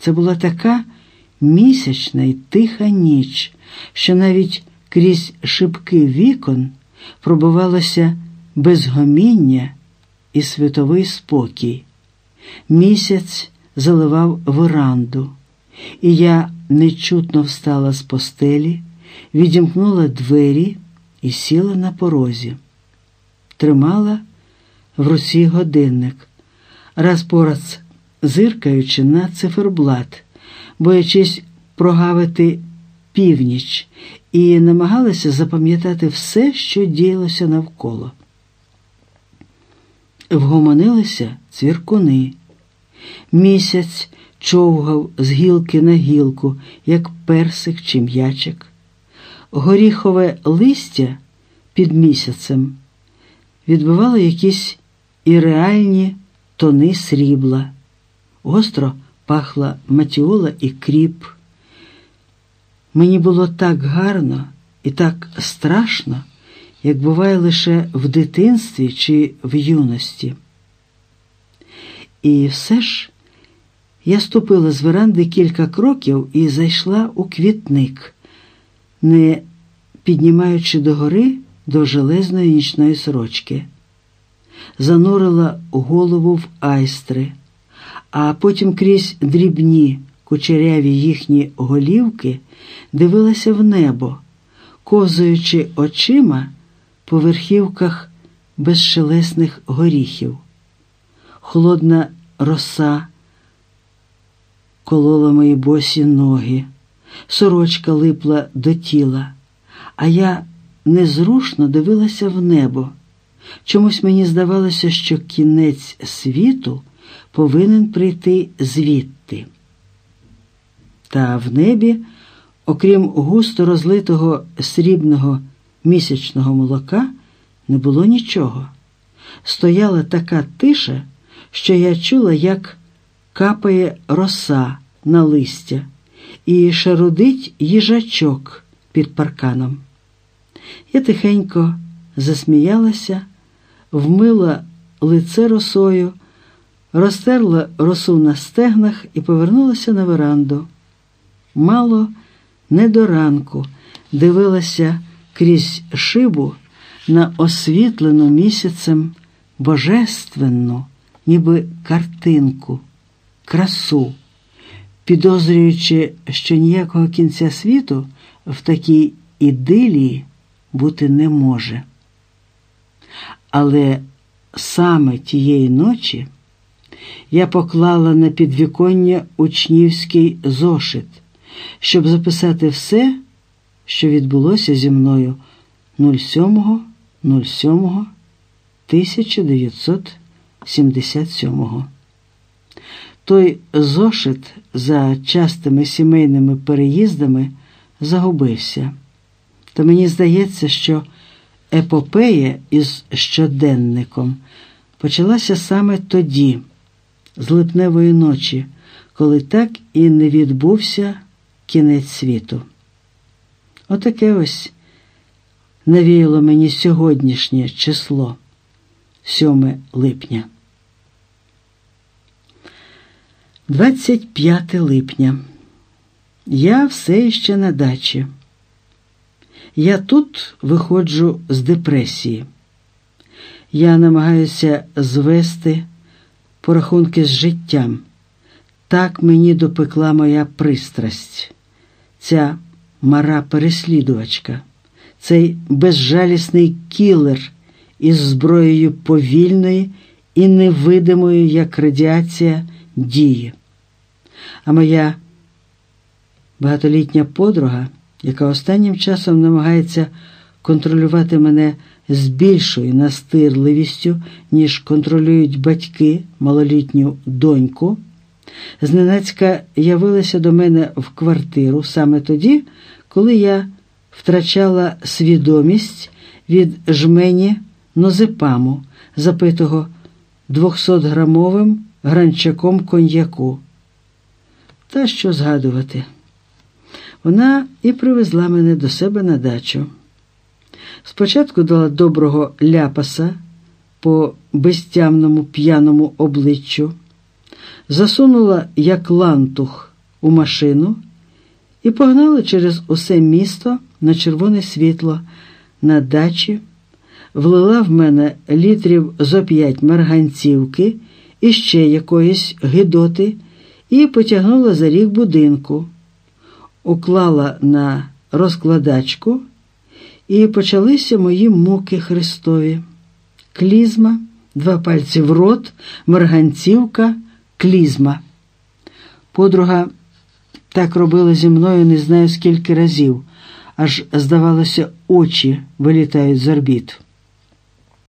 Це була така місячна й тиха ніч, що навіть крізь шибки вікон пробивалося безгоміння і світовий спокій. Місяць заливав веранду, і я нечутно встала з постелі, відімкнула двері і сіла на порозі. Тримала в руці годинник, раз по раз зиркаючи на циферблат, боячись прогавити північ, і намагалася запам'ятати все, що діялося навколо. Вгомонилися цвіркуни. Місяць човгав з гілки на гілку, як персик чи м'ячик. Горіхове листя під місяцем відбивало якісь іреальні тони срібла. Гостро пахла матіола і кріп. Мені було так гарно і так страшно, як буває лише в дитинстві чи в юності. І все ж я ступила з веранди кілька кроків і зайшла у квітник, не піднімаючи догори до железної нічної сорочки, занурила голову в айстри, а потім крізь дрібні кучеряві їхні голівки дивилася в небо, ковзуючи очима по верхівках безшелесних горіхів. Холодна роса колола мої босі ноги, сорочка липла до тіла, а я незрушно дивилася в небо. Чомусь мені здавалося, що кінець світу повинен прийти звідти. Та в небі, окрім густо розлитого срібного місячного молока, не було нічого. Стояла така тиша, що я чула, як капає роса на листя і шарудить їжачок під парканом. Я тихенько засміялася, вмила лице росою, розтерла росу на стегнах і повернулася на веранду. Мало не до ранку дивилася крізь шибу на освітлену місяцем божественну, ніби картинку, красу, підозрюючи, що ніякого кінця світу в такій ідилії бути не може. Але саме тієї ночі я поклала на підвіконня учнівський зошит, щоб записати все, що відбулося зі мною 07.07.1977. Той зошит за частими сімейними переїздами загубився. Та мені здається, що епопея із щоденником почалася саме тоді, з липневої ночі, коли так і не відбувся кінець світу. Отаке ось навіяло мені сьогоднішнє число 7 липня. 25 липня. Я все ще на дачі. Я тут виходжу з депресії. Я намагаюся звести порахунки з життям. Так мені допекла моя пристрасть, ця мара переслідувачка, цей безжалісний кілер із зброєю повільної і невидимої, як радіація, дії. А моя багатолітня подруга, яка останнім часом намагається контролювати мене з більшою настирливістю, ніж контролюють батьки малолітню доньку, зненацька явилася до мене в квартиру саме тоді, коли я втрачала свідомість від жмені нозепаму, запитого 200-грамовим гранчаком коньяку. Та що згадувати? Вона і привезла мене до себе на дачу. Спочатку дала доброго ляпаса по безтямному п'яному обличчю, засунула як лантух у машину і погнали через усе місто на червоне світло. На дачі, влила в мене літрів зо п'ять марганцівки і ще якоїсь гидоти, і потягнула за ріг будинку, уклала на розкладачку, і почалися мої муки Христові. Клізма, два пальці в рот, марганцівка, клізма. Подруга так робила зі мною не знаю скільки разів, аж, здавалося, очі вилітають з орбіт.